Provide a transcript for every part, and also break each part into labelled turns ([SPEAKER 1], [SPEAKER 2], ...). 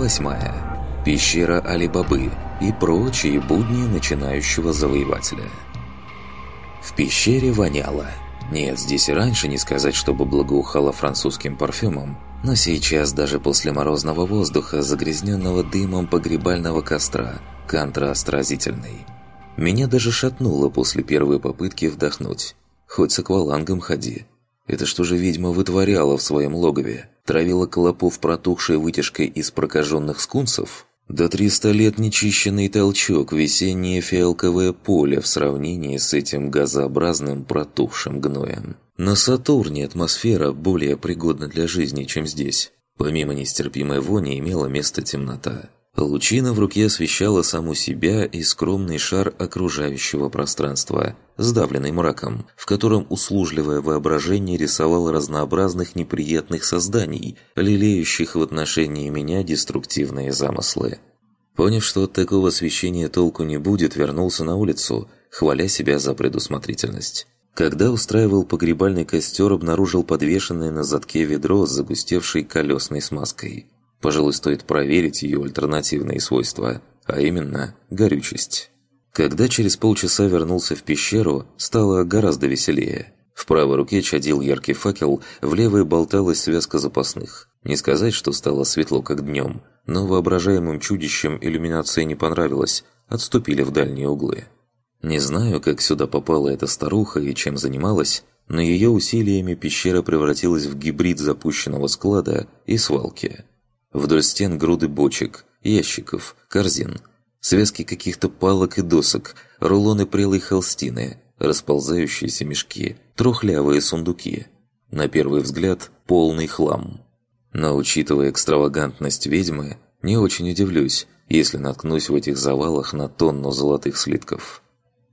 [SPEAKER 1] восьмая. Пещера Али-Бабы и прочие будни начинающего завоевателя. В пещере воняло. Нет, здесь и раньше не сказать, чтобы благоухало французским парфюмом, но сейчас даже после морозного воздуха, загрязненного дымом погребального костра, контраст разительный. Меня даже шатнуло после первой попытки вдохнуть. Хоть с аквалангом ходи. Это что же ведьма вытворяла в своем логове? Травила клопов протухшей вытяжкой из прокаженных скунсов? До 300 лет нечищенный толчок, весеннее фиалковое поле в сравнении с этим газообразным протухшим гноем. На Сатурне атмосфера более пригодна для жизни, чем здесь. Помимо нестерпимой вони имела место темнота. Лучина в руке освещала саму себя и скромный шар окружающего пространства, сдавленный мраком, в котором услужливое воображение рисовало разнообразных неприятных созданий, лелеющих в отношении меня деструктивные замыслы. Поняв, что от такого освещения толку не будет, вернулся на улицу, хваля себя за предусмотрительность. Когда устраивал погребальный костер, обнаружил подвешенное на задке ведро с загустевшей колесной смазкой – Пожалуй, стоит проверить ее альтернативные свойства, а именно горючесть. Когда через полчаса вернулся в пещеру, стало гораздо веселее. В правой руке чадил яркий факел, в левой болталась связка запасных. Не сказать, что стало светло, как днем, но воображаемым чудищам иллюминация не понравилась, отступили в дальние углы. Не знаю, как сюда попала эта старуха и чем занималась, но ее усилиями пещера превратилась в гибрид запущенного склада и свалки. Вдоль стен груды бочек, ящиков, корзин, связки каких-то палок и досок, рулоны прелой холстины, расползающиеся мешки, трухлявые сундуки. На первый взгляд, полный хлам. Но учитывая экстравагантность ведьмы, не очень удивлюсь, если наткнусь в этих завалах на тонну золотых слитков.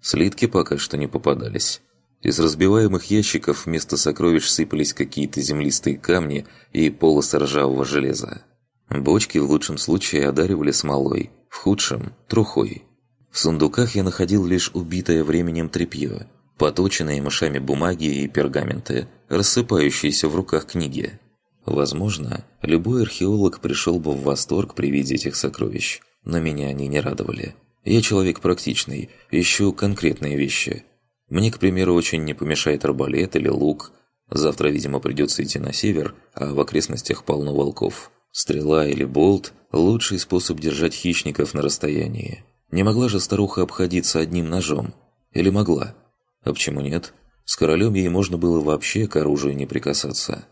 [SPEAKER 1] Слитки пока что не попадались. Из разбиваемых ящиков вместо сокровищ сыпались какие-то землистые камни и полосы ржавого железа. Бочки в лучшем случае одаривали смолой, в худшем – трухой. В сундуках я находил лишь убитое временем тряпье, поточенные мышами бумаги и пергаменты, рассыпающиеся в руках книги. Возможно, любой археолог пришел бы в восторг при виде этих сокровищ, но меня они не радовали. Я человек практичный, ищу конкретные вещи. Мне, к примеру, очень не помешает арбалет или лук. Завтра, видимо, придется идти на север, а в окрестностях полно волков. Стрела или болт – лучший способ держать хищников на расстоянии. Не могла же старуха обходиться одним ножом? Или могла? А почему нет? С королем ей можно было вообще к оружию не прикасаться.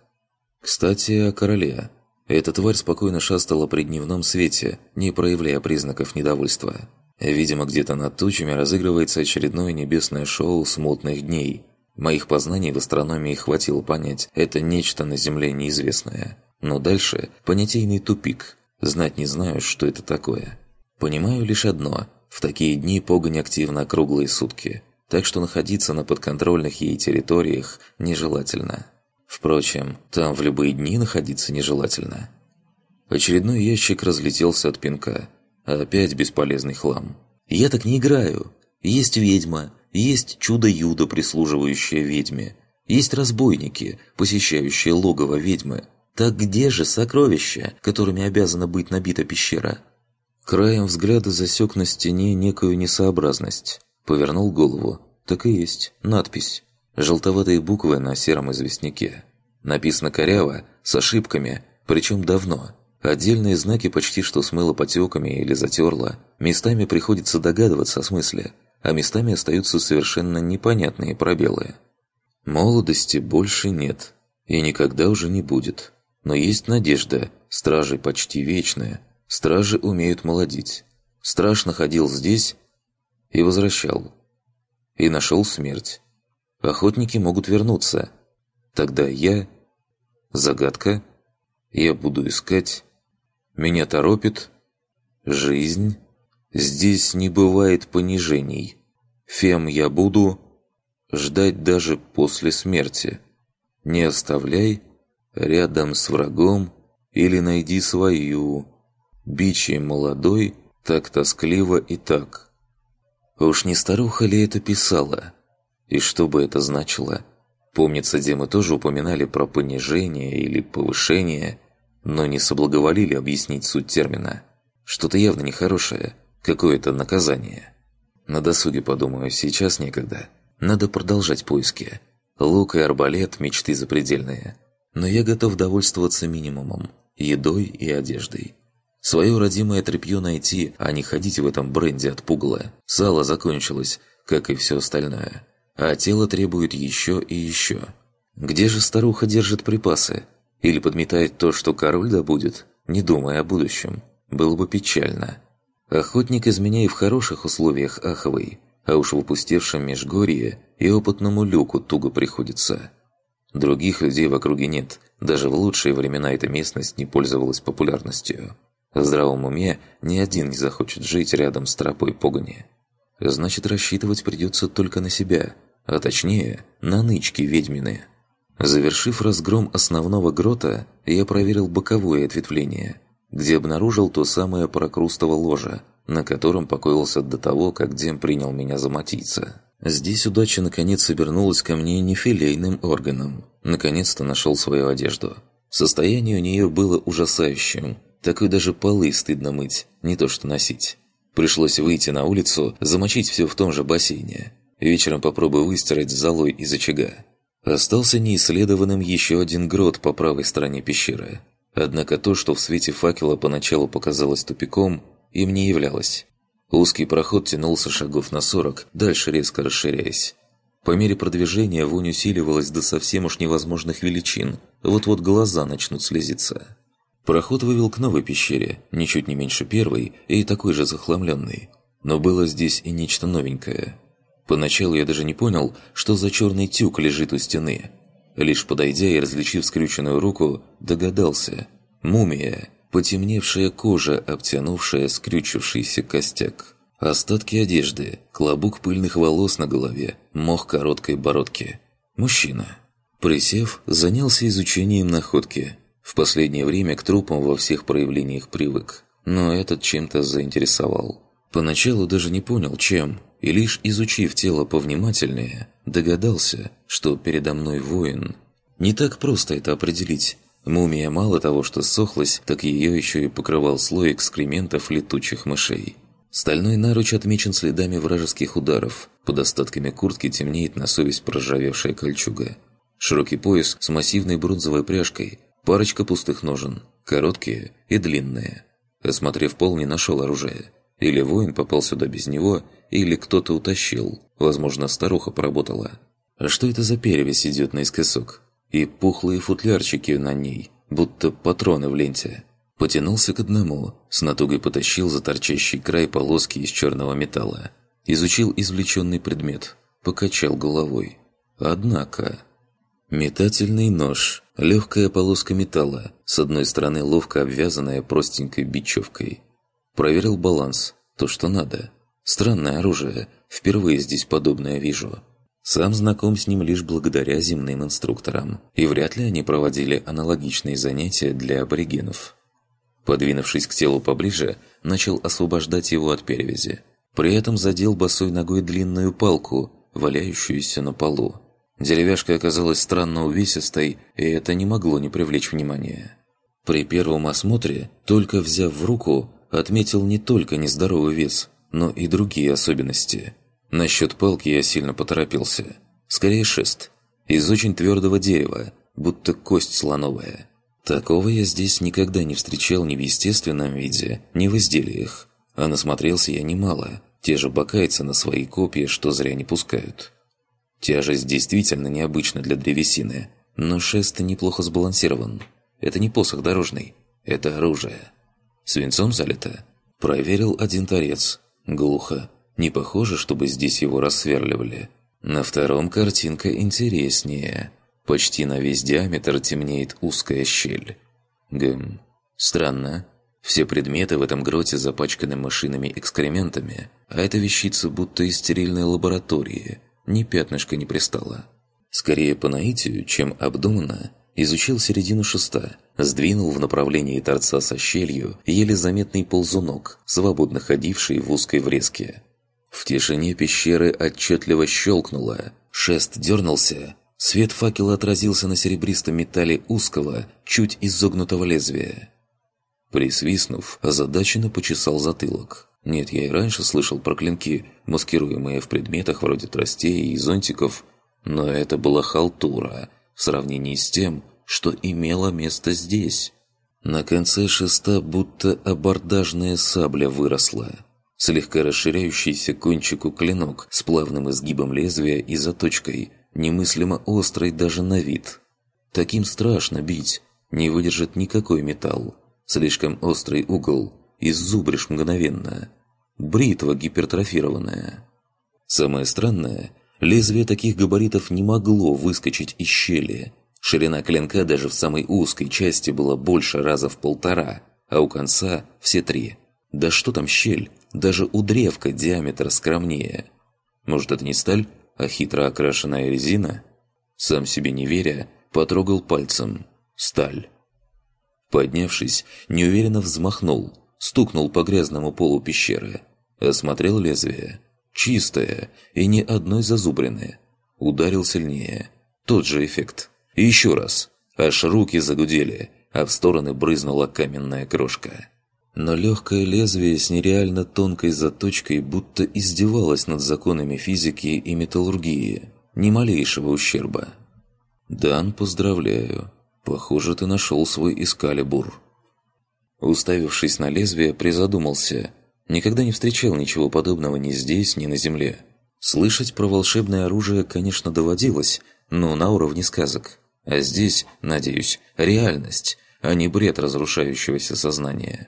[SPEAKER 1] Кстати, о короле. Эта тварь спокойно шастала при дневном свете, не проявляя признаков недовольства. Видимо, где-то над тучами разыгрывается очередное небесное шоу смутных дней. Моих познаний в астрономии хватило понять, это нечто на Земле неизвестное. Но дальше понятийный тупик. Знать не знаю, что это такое. Понимаю лишь одно. В такие дни погонь активна круглые сутки. Так что находиться на подконтрольных ей территориях нежелательно. Впрочем, там в любые дни находиться нежелательно. Очередной ящик разлетелся от пинка. Опять бесполезный хлам. «Я так не играю. Есть ведьма, есть чудо-юдо, прислуживающее ведьме. Есть разбойники, посещающие логово ведьмы. Так где же сокровища, которыми обязана быть набита пещера? Краем взгляда засек на стене некую несообразность. Повернул голову. Так и есть. Надпись. Желтоватые буквы на сером известняке. Написано коряво, с ошибками, причем давно. Отдельные знаки почти что смыло потеками или затерло. Местами приходится догадываться о смысле, а местами остаются совершенно непонятные пробелы. Молодости больше нет. И никогда уже не будет. Но есть надежда, стражи почти вечные, стражи умеют молодить. Страж находил здесь и возвращал. И нашел смерть. Охотники могут вернуться. Тогда я... Загадка. Я буду искать. Меня торопит. Жизнь. Здесь не бывает понижений. Фем я буду ждать даже после смерти. Не оставляй рядом с врагом или найди свою. Бичи молодой, так тоскливо и так. Уж не старуха ли это писала? И что бы это значило? Помнится, где тоже упоминали про понижение или повышение. но не соблаговолили объяснить суть термина. Что-то явно нехорошее, какое-то наказание. На досуге подумаю, сейчас некогда. Надо продолжать поиски. Лук и арбалет – мечты запредельные. Но я готов довольствоваться минимумом – едой и одеждой. Свое родимое тряпье найти, а не ходить в этом бренде от пугла. Сало закончилось, как и все остальное. А тело требует еще и еще. Где же старуха держит припасы? Или подметает то, что король добудет, не думая о будущем? Было бы печально. Охотник из меня и в хороших условиях аховый, а уж в опустевшем межгорье и опытному люку туго приходится. Других людей в округе нет, даже в лучшие времена эта местность не пользовалась популярностью. В здравом уме ни один не захочет жить рядом с тропой погони. Значит, рассчитывать придется только на себя, а точнее, на нычки ведьмины. Завершив разгром основного грота, я проверил боковое ответвление, где обнаружил то самое прокрустово ложе, на котором покоился до того, как Дем принял меня за матийца. Здесь удача наконец обернулась ко мне не филейным органом. Наконец-то нашел свою одежду. Состояние у нее было ужасающим, такой даже полы стыдно мыть, не то что носить. Пришлось выйти на улицу, замочить все в том же бассейне. Вечером попробую выстирать золой из очага. Остался неисследованным еще один грот по правой стороне пещеры. Однако то, что в свете факела поначалу показалось тупиком, им не являлось. Узкий проход тянулся шагов на сорок, дальше резко расширяясь. По мере продвижения вонь усиливалась до совсем уж невозможных величин, вот-вот глаза начнут слезиться. Проход вывел к новой пещере, ничуть не меньше первой и такой же захламленной. Но было здесь и нечто новенькое. Поначалу я даже не понял, что за черный тюк лежит у стены. Лишь подойдя и различив скрюченную руку, догадался. Мумия, потемневшая кожа, обтянувшая скрючившийся костяк. Остатки одежды, клобук пыльных волос на голове, мох короткой бородки. Мужчина. Присев, занялся изучением находки – в последнее время к трупам во всех проявлениях привык, но этот чем-то заинтересовал. Поначалу даже не понял, чем, и лишь изучив тело повнимательнее, догадался, что передо мной воин. Не так просто это определить. Мумия мало того, что сохлась, так ее еще и покрывал слой экскрементов летучих мышей. Стальной наруч отмечен следами вражеских ударов. Под остатками куртки темнеет на совесть проржавевшая кольчуга. Широкий пояс с массивной бронзовой пряжкой Парочка пустых ножен, короткие и длинные. Осмотрев пол, не нашел оружия. Или воин попал сюда без него, или кто-то утащил. Возможно, старуха поработала. А что это за перевесь идет наискосок? И пухлые футлярчики на ней, будто патроны в ленте. Потянулся к одному, с натугой потащил за торчащий край полоски из черного металла. Изучил извлеченный предмет, покачал головой. Однако... Метательный нож, легкая полоска металла, с одной стороны ловко обвязанная простенькой бечевкой. Проверил баланс, то, что надо. Странное оружие, впервые здесь подобное вижу. Сам знаком с ним лишь благодаря земным инструкторам, и вряд ли они проводили аналогичные занятия для аборигенов. Подвинувшись к телу поближе, начал освобождать его от перевязи. При этом задел босой ногой длинную палку, валяющуюся на полу. Деревяшка оказалась странно увесистой, и это не могло не привлечь внимания. При первом осмотре, только взяв в руку, отметил не только нездоровый вес, но и другие особенности. Насчет палки я сильно поторопился. Скорее шест. Из очень твердого дерева, будто кость слоновая. Такого я здесь никогда не встречал ни в естественном виде, ни в изделиях. А насмотрелся я немало. Те же бакайцы на свои копья, что зря не пускают. Тяжесть действительно необычна для древесины, но шест неплохо сбалансирован. Это не посох дорожный, это оружие. Свинцом залито? Проверил один торец. Глухо. Не похоже, чтобы здесь его рассверливали. На втором картинка интереснее. Почти на весь диаметр темнеет узкая щель. Гм. Странно. Все предметы в этом гроте запачканы машинами экскрементами, а эта вещица будто из стерильной лаборатории – ни пятнышка не пристало. Скорее по наитию, чем обдуманно, изучил середину шеста, сдвинул в направлении торца со щелью еле заметный ползунок, свободно ходивший в узкой врезке. В тишине пещеры отчетливо щелкнуло, шест дернулся, Свет факела отразился на серебристом металле узкого, чуть изогнутого лезвия. Присвистнув, озадаченно почесал затылок. Нет, я и раньше слышал про клинки, маскируемые в предметах вроде тростей и зонтиков, но это была халтура в сравнении с тем, что имело место здесь. На конце шеста будто абордажная сабля выросла. Слегка расширяющийся кончику клинок с плавным изгибом лезвия и заточкой, немыслимо острый даже на вид. Таким страшно бить, не выдержит никакой металл. Слишком острый угол, иззубришь мгновенно. Бритва гипертрофированная. Самое странное, лезвие таких габаритов не могло выскочить из щели. Ширина клинка даже в самой узкой части была больше раза в полтора, а у конца все три. Да что там щель, даже у древка диаметр скромнее. Может это не сталь, а хитро окрашенная резина? Сам себе не веря, потрогал пальцем. Сталь. Поднявшись, неуверенно взмахнул – стукнул по грязному полу пещеры. Осмотрел лезвие. Чистое и ни одной зазубрины. Ударил сильнее. Тот же эффект. И еще раз. Аж руки загудели, а в стороны брызнула каменная крошка. Но легкое лезвие с нереально тонкой заточкой будто издевалось над законами физики и металлургии. Ни малейшего ущерба. «Дан, поздравляю. Похоже, ты нашел свой Искалибур». Уставившись на лезвие, призадумался. Никогда не встречал ничего подобного ни здесь, ни на земле. Слышать про волшебное оружие, конечно, доводилось, но на уровне сказок. А здесь, надеюсь, реальность, а не бред разрушающегося сознания.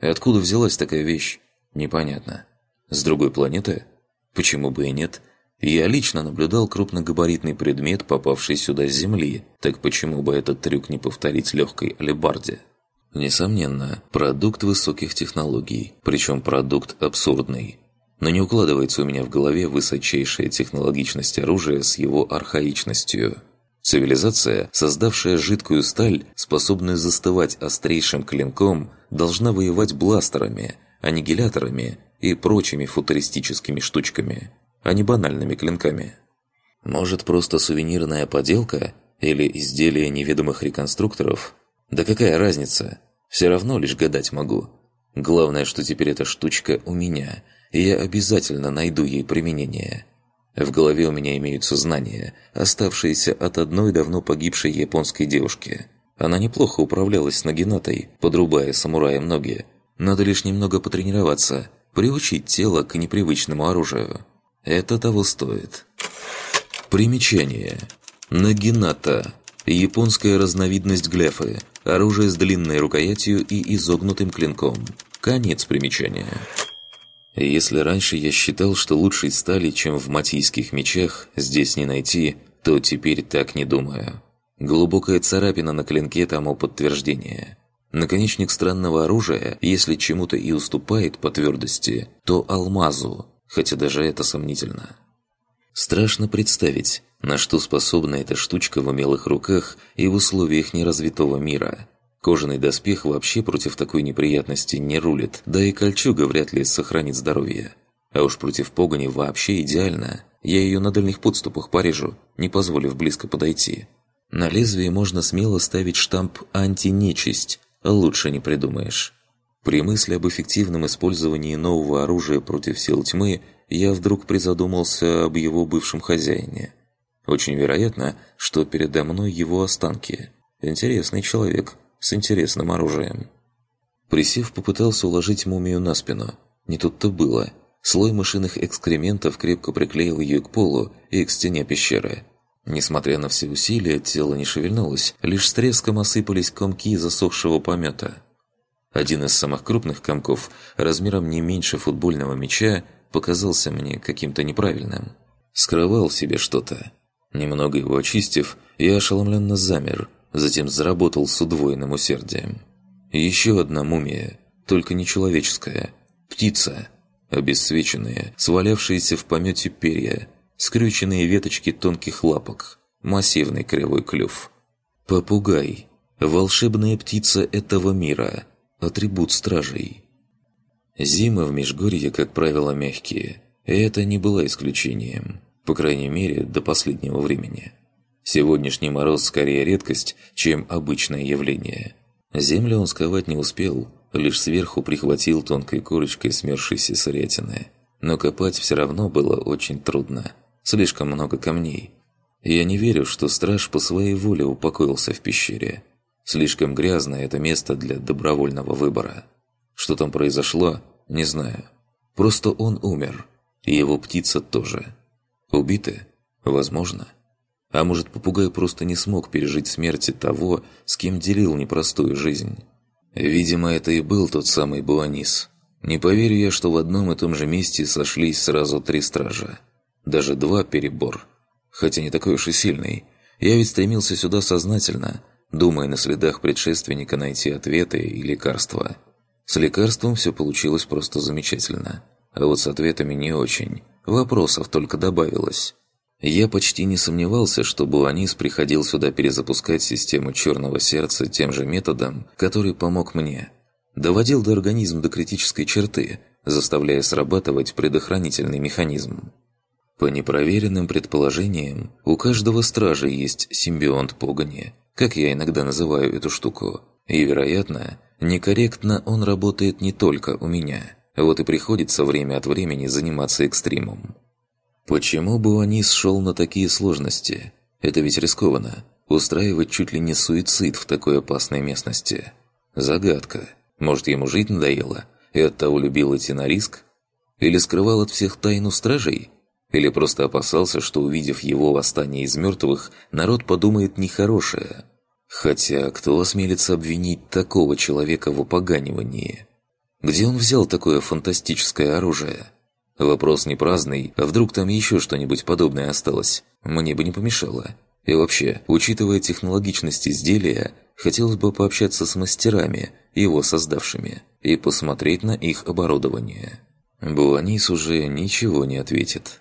[SPEAKER 1] И откуда взялась такая вещь? Непонятно. С другой планеты? Почему бы и нет? Я лично наблюдал крупногабаритный предмет, попавший сюда с Земли, так почему бы этот трюк не повторить легкой алебарде? Несомненно, продукт высоких технологий, причем продукт абсурдный. Но не укладывается у меня в голове высочайшая технологичность оружия с его архаичностью. Цивилизация, создавшая жидкую сталь, способную застывать острейшим клинком, должна воевать бластерами, аннигиляторами и прочими футуристическими штучками, а не банальными клинками. Может, просто сувенирная поделка или изделие неведомых реконструкторов – да какая разница? Все равно лишь гадать могу. Главное, что теперь эта штучка у меня, и я обязательно найду ей применение. В голове у меня имеются знания, оставшиеся от одной давно погибшей японской девушки. Она неплохо управлялась с Нагинатой, подрубая самураем ноги. Надо лишь немного потренироваться, приучить тело к непривычному оружию. Это того стоит. Примечание. Нагината. Японская разновидность глефы. Оружие с длинной рукоятью и изогнутым клинком. Конец примечания. Если раньше я считал, что лучшей стали, чем в матийских мечах, здесь не найти, то теперь так не думаю. Глубокая царапина на клинке тому подтверждение. Наконечник странного оружия, если чему-то и уступает по твердости, то алмазу, хотя даже это сомнительно. Страшно представить, на что способна эта штучка в умелых руках и в условиях неразвитого мира. Кожаный доспех вообще против такой неприятности не рулит, да и кольчуга вряд ли сохранит здоровье. А уж против погони вообще идеально. Я ее на дальних подступах порежу, не позволив близко подойти. На лезвии можно смело ставить штамп «антинечисть», лучше не придумаешь. При мысли об эффективном использовании нового оружия против сил тьмы я вдруг призадумался об его бывшем хозяине – очень вероятно, что передо мной его останки. Интересный человек, с интересным оружием. Присев, попытался уложить мумию на спину. Не тут-то было. Слой мышиных экскрементов крепко приклеил ее к полу и к стене пещеры. Несмотря на все усилия, тело не шевельнулось, лишь с треском осыпались комки засохшего помета. Один из самых крупных комков, размером не меньше футбольного мяча, показался мне каким-то неправильным. Скрывал себе что-то, Немного его очистив, я ошеломленно замер, затем заработал с удвоенным усердием. Еще одна мумия, только не человеческая. Птица. Обесцвеченные, свалявшиеся в помете перья, скрюченные веточки тонких лапок, массивный кривой клюв. Попугай. Волшебная птица этого мира. Атрибут стражей. Зимы в Межгорье, как правило, мягкие. И это не было исключением по крайней мере, до последнего времени. Сегодняшний мороз скорее редкость, чем обычное явление. Землю он сковать не успел, лишь сверху прихватил тонкой корочкой смерзшейся сырятины. Но копать все равно было очень трудно. Слишком много камней. Я не верю, что страж по своей воле упокоился в пещере. Слишком грязно это место для добровольного выбора. Что там произошло, не знаю. Просто он умер. И его птица тоже. Убиты? Возможно. А может, попугай просто не смог пережить смерти того, с кем делил непростую жизнь? Видимо, это и был тот самый Буанис. Не поверю я, что в одном и том же месте сошлись сразу три стража. Даже два перебор. Хотя не такой уж и сильный. Я ведь стремился сюда сознательно, думая на следах предшественника найти ответы и лекарства. С лекарством все получилось просто замечательно. А вот с ответами не очень. Вопросов только добавилось. Я почти не сомневался, что Буанис приходил сюда перезапускать систему черного сердца тем же методом, который помог мне. Доводил до организма до критической черты, заставляя срабатывать предохранительный механизм. По непроверенным предположениям, у каждого стража есть симбионт погони, как я иногда называю эту штуку. И, вероятно, некорректно он работает не только у меня. Вот и приходится время от времени заниматься экстримом. Почему бы они шел на такие сложности? Это ведь рискованно. Устраивать чуть ли не суицид в такой опасной местности. Загадка. Может, ему жить надоело? И оттого любил идти на риск? Или скрывал от всех тайну стражей? Или просто опасался, что, увидев его восстание из мертвых, народ подумает нехорошее? Хотя, кто осмелится обвинить такого человека в опоганивании? Где он взял такое фантастическое оружие? Вопрос не праздный, а вдруг там еще что-нибудь подобное осталось? Мне бы не помешало. И вообще, учитывая технологичность изделия, хотелось бы пообщаться с мастерами, его создавшими, и посмотреть на их оборудование. Буанис уже ничего не ответит.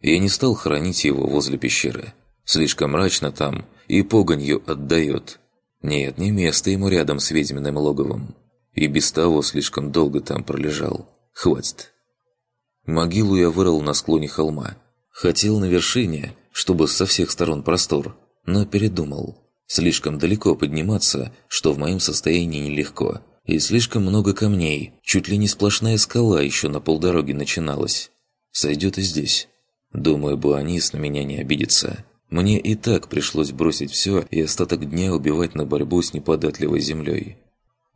[SPEAKER 1] Я не стал хранить его возле пещеры. Слишком мрачно там и погонью отдает. Нет, не место ему рядом с ведьминым логовом. И без того слишком долго там пролежал. Хватит. Могилу я вырыл на склоне холма. Хотел на вершине, чтобы со всех сторон простор, но передумал. Слишком далеко подниматься, что в моем состоянии нелегко. И слишком много камней, чуть ли не сплошная скала еще на полдороги начиналась. Сойдет и здесь. Думаю, Буанис на меня не обидится. Мне и так пришлось бросить все и остаток дня убивать на борьбу с неподатливой землей.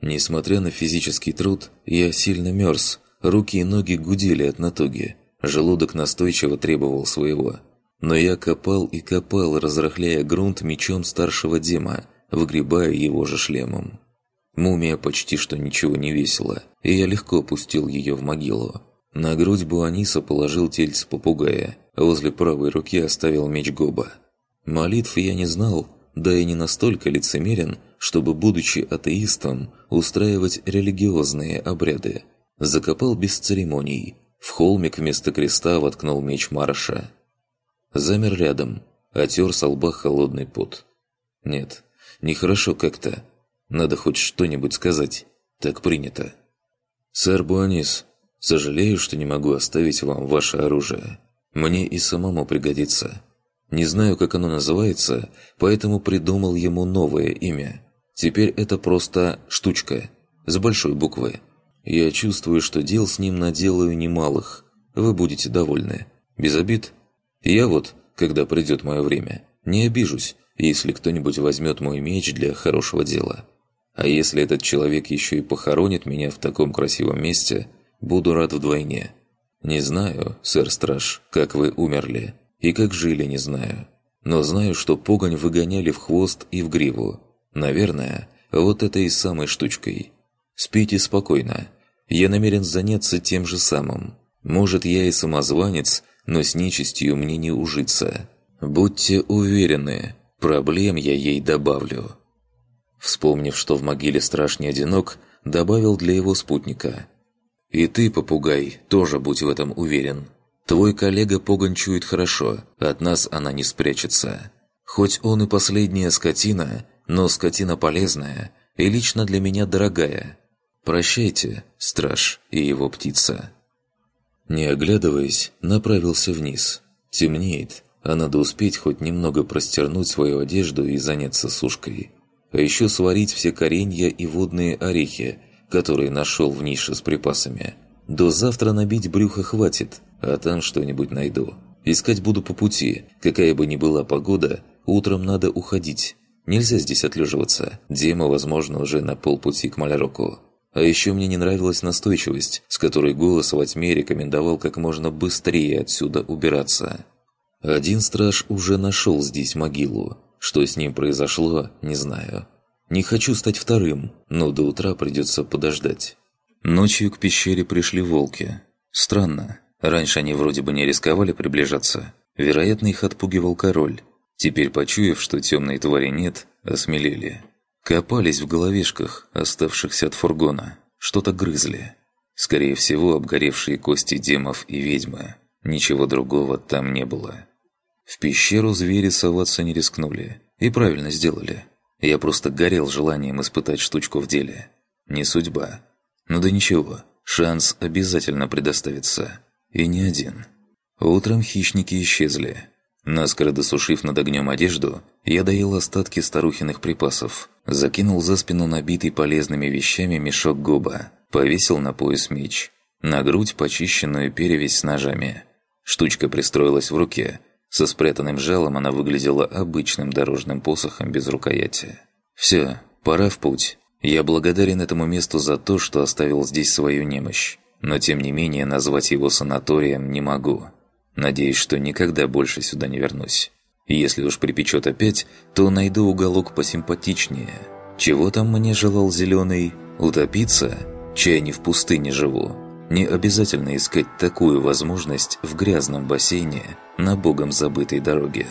[SPEAKER 1] Несмотря на физический труд, я сильно мерз, Руки и ноги гудели от натуги. Желудок настойчиво требовал своего. Но я копал и копал, разрыхляя грунт мечом старшего Дема, выгребая его же шлемом. Мумия почти что ничего не весила, и я легко опустил ее в могилу. На грудь Буаниса положил тельце попугая, возле правой руки оставил меч Гоба. Молитв я не знал, да и не настолько лицемерен, чтобы, будучи атеистом, устраивать религиозные обряды. Закопал без церемоний. В холмик вместо креста воткнул меч Марша. Замер рядом, отер со лба холодный пот. Нет, нехорошо как-то. Надо хоть что-нибудь сказать. Так принято. «Сэр Буанис, сожалею, что не могу оставить вам ваше оружие. Мне и самому пригодится. Не знаю, как оно называется, поэтому придумал ему новое имя. Теперь это просто «штучка» с большой буквы. Я чувствую, что дел с ним наделаю немалых. Вы будете довольны. Без обид. Я вот, когда придет мое время, не обижусь, если кто-нибудь возьмет мой меч для хорошего дела. А если этот человек еще и похоронит меня в таком красивом месте, буду рад вдвойне. Не знаю, сэр-страж, как вы умерли, и как жили, не знаю. Но знаю, что погонь выгоняли в хвост и в гриву. Наверное, вот этой самой штучкой – Спите спокойно. Я намерен заняться тем же самым. Может, я и самозванец, но с нечистью мне не ужиться. Будьте уверены, проблем я ей добавлю». Вспомнив, что в могиле страж не одинок, добавил для его спутника. «И ты, попугай, тоже будь в этом уверен. Твой коллега погончует хорошо, от нас она не спрячется. Хоть он и последняя скотина, но скотина полезная и лично для меня дорогая. «Прощайте, страж и его птица». Не оглядываясь, направился вниз. Темнеет, а надо успеть хоть немного простернуть свою одежду и заняться сушкой. А еще сварить все коренья и водные орехи, которые нашел в нише с припасами. До завтра набить брюхо хватит, а там что-нибудь найду. Искать буду по пути, какая бы ни была погода, утром надо уходить. Нельзя здесь отлеживаться. Дима, возможно, уже на полпути к Маляроку. А еще мне не нравилась настойчивость, с которой голос во тьме рекомендовал как можно быстрее отсюда убираться. Один страж уже нашел здесь могилу. Что с ним произошло, не знаю. Не хочу стать вторым, но до утра придется подождать. Ночью к пещере пришли волки. Странно. Раньше они вроде бы не рисковали приближаться. Вероятно, их отпугивал король. Теперь, почуяв, что темной твари нет, осмелели. Копались в головешках, оставшихся от фургона. Что-то грызли. Скорее всего, обгоревшие кости демов и ведьмы. Ничего другого там не было. В пещеру звери соваться не рискнули. И правильно сделали. Я просто горел желанием испытать штучку в деле. Не судьба. Ну да ничего, шанс обязательно предоставится. И не один. Утром хищники исчезли. Наскоро досушив над огнем одежду, я доел остатки старухиных припасов, закинул за спину набитый полезными вещами мешок губа, повесил на пояс меч, на грудь почищенную перевязь с ножами. Штучка пристроилась в руке – со спрятанным жалом она выглядела обычным дорожным посохом без рукояти. «Все, пора в путь. Я благодарен этому месту за то, что оставил здесь свою немощь. Но тем не менее назвать его санаторием не могу. Надеюсь, что никогда больше сюда не вернусь. Если уж припечет опять, то найду уголок посимпатичнее. Чего там мне желал зеленый? Утопиться? Чай не в пустыне живу. Не обязательно искать такую возможность в грязном бассейне на богом забытой дороге.